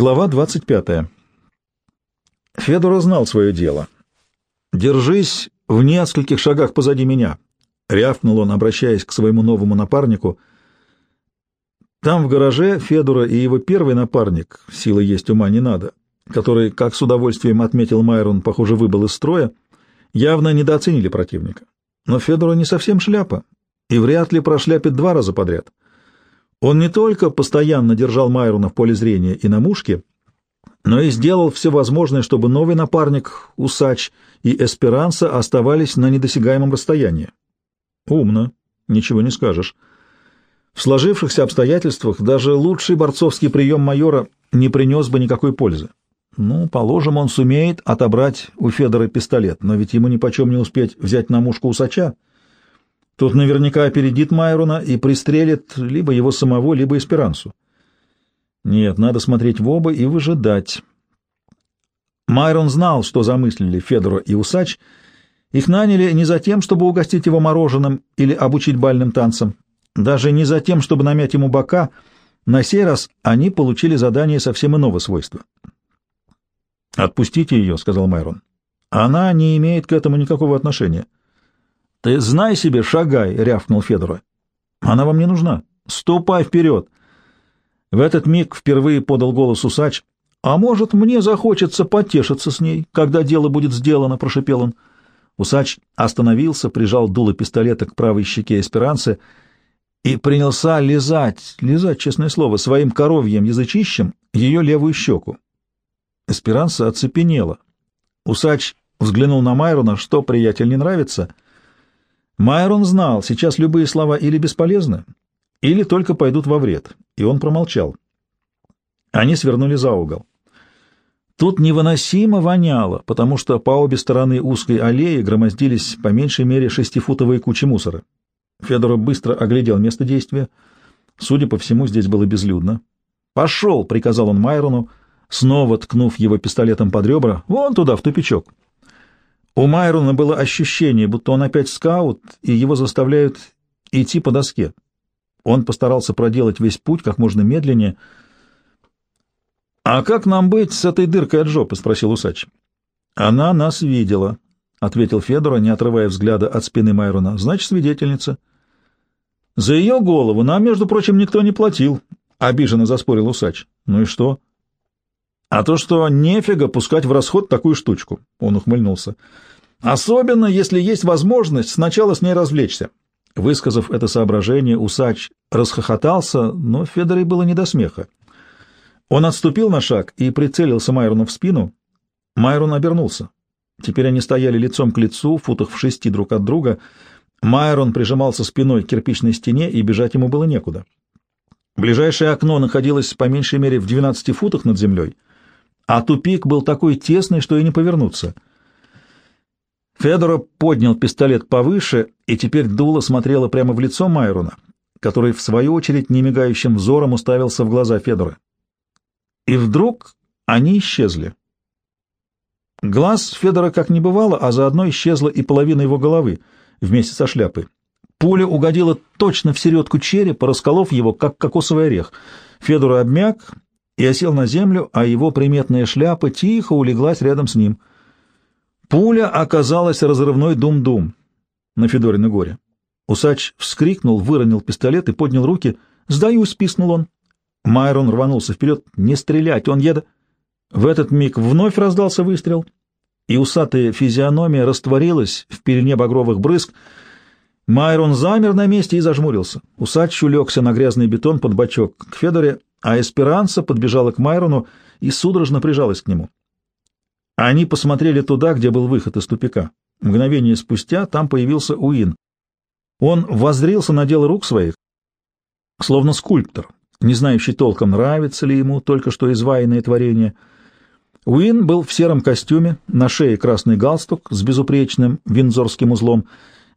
Глава 25. Федор знал свое дело. «Держись в нескольких шагах позади меня», — рявкнул он, обращаясь к своему новому напарнику. Там в гараже Федора и его первый напарник, силы есть ума не надо, который, как с удовольствием отметил Майрон, похоже, выбыл из строя, явно недооценили противника. Но Федору не совсем шляпа, и вряд ли прошляпит два раза подряд. Он не только постоянно держал Майрона в поле зрения и на мушке, но и сделал все возможное, чтобы новый напарник, Усач и Эсперанса оставались на недосягаемом расстоянии. Умно, ничего не скажешь. В сложившихся обстоятельствах даже лучший борцовский прием майора не принес бы никакой пользы. Ну, положим, он сумеет отобрать у Федора пистолет, но ведь ему нипочем не успеть взять на мушку Усача. Тут наверняка опередит Майрона и пристрелит либо его самого, либо Эсперансу. Нет, надо смотреть в оба и выжидать. Майрон знал, что замыслили Федора и Усач. Их наняли не за тем, чтобы угостить его мороженым или обучить бальным танцам, даже не за тем, чтобы намять ему бока. На сей раз они получили задание совсем иного свойства. «Отпустите ее», — сказал Майрон. «Она не имеет к этому никакого отношения». Ты знай себе, шагай, рявкнул Федора. Она вам не нужна. Ступай вперед. В этот миг впервые подал голос усач. А может, мне захочется потешиться с ней, когда дело будет сделано, прошепел он. Усач остановился, прижал дуло пистолета к правой щеке эсперанцы и принялся лизать, лизать, честное слово, своим коровьем язычищем ее левую щеку. Эсперанца оцепенела. Усач взглянул на Майрона, что, приятель, не нравится — Майрон знал, сейчас любые слова или бесполезны, или только пойдут во вред, и он промолчал. Они свернули за угол. Тут невыносимо воняло, потому что по обе стороны узкой аллеи громоздились по меньшей мере шестифутовые кучи мусора. Федор быстро оглядел место действия. Судя по всему, здесь было безлюдно. «Пошел!» — приказал он Майрону, снова ткнув его пистолетом под ребра. «Вон туда, в тупичок!» У Майрона было ощущение, будто он опять скаут, и его заставляют идти по доске. Он постарался проделать весь путь как можно медленнее. «А как нам быть с этой дыркой от жопы?» — спросил усач. «Она нас видела», — ответил Федора, не отрывая взгляда от спины Майрона. «Значит, свидетельница». «За ее голову нам, между прочим, никто не платил», — обиженно заспорил усач. «Ну и что?» «А то, что нефига пускать в расход такую штучку», — он ухмыльнулся. Особенно, если есть возможность сначала с ней развлечься. Высказав это соображение, усач расхохотался, но Федоре было не до смеха. Он отступил на шаг и прицелился Майрону в спину. Майрон обернулся. Теперь они стояли лицом к лицу, футах в шести друг от друга. Майрон прижимался спиной к кирпичной стене, и бежать ему было некуда. Ближайшее окно находилось по меньшей мере в 12 футах над землей, а тупик был такой тесный, что и не повернуться — Федора поднял пистолет повыше, и теперь дуло смотрело прямо в лицо Майрона, который, в свою очередь, немигающим взором уставился в глаза Федора. И вдруг они исчезли. Глаз Федора как не бывало, а заодно исчезла и половина его головы вместе со шляпой. Пуля угодила точно в середку черепа, расколов его, как кокосовый орех. Федор обмяк и осел на землю, а его приметная шляпа тихо улеглась рядом с ним — Пуля оказалась разрывной дум-дум на Федорино горе. Усач вскрикнул, выронил пистолет и поднял руки. «Сдаюсь!» — писнул он. Майрон рванулся вперед. «Не стрелять! Он еда!» В этот миг вновь раздался выстрел, и усатая физиономия растворилась в пелене багровых брызг. Майрон замер на месте и зажмурился. Усач улегся на грязный бетон под бочок к Федоре, а Эсперанца подбежала к Майрону и судорожно прижалась к нему. Они посмотрели туда, где был выход из тупика. Мгновение спустя там появился Уин. Он воззрился на дело рук своих, словно скульптор, не знающий толком, нравится ли ему только что изваянное творение. Уин был в сером костюме, на шее красный галстук с безупречным винзорским узлом,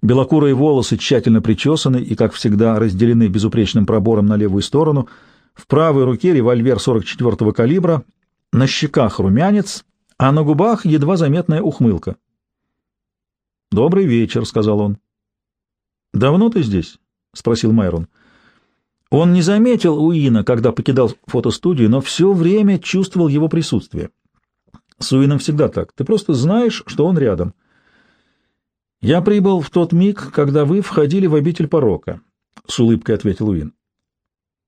белокурые волосы тщательно причесаны и, как всегда, разделены безупречным пробором на левую сторону, в правой руке револьвер 44-го калибра, на щеках румянец, а на губах едва заметная ухмылка. «Добрый вечер», — сказал он. «Давно ты здесь?» — спросил Майрон. Он не заметил Уина, когда покидал фотостудию, но все время чувствовал его присутствие. С Уином всегда так. Ты просто знаешь, что он рядом. «Я прибыл в тот миг, когда вы входили в обитель порока», — с улыбкой ответил Уин.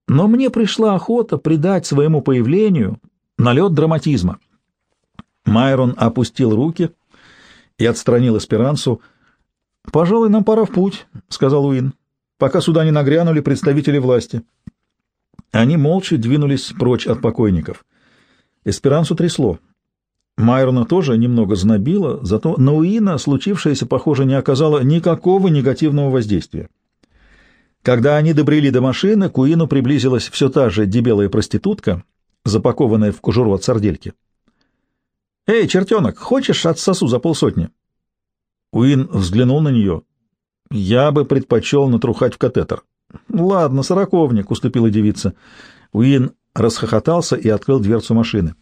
«Но мне пришла охота придать своему появлению налет драматизма». Майрон опустил руки и отстранил эсперансу. «Пожалуй, нам пора в путь», — сказал Уин, — «пока сюда не нагрянули представители власти». Они молча двинулись прочь от покойников. Эсперансу трясло. Майрона тоже немного знобило, зато на Уина случившееся, похоже, не оказало никакого негативного воздействия. Когда они добрели до машины, к Уину приблизилась все та же дебелая проститутка, запакованная в кожуру от сардельки. «Эй, чертенок, хочешь отсосу за полсотни?» Уин взглянул на нее. «Я бы предпочел натрухать в катетер». «Ладно, сороковник», — уступила девица. Уин расхохотался и открыл дверцу машины.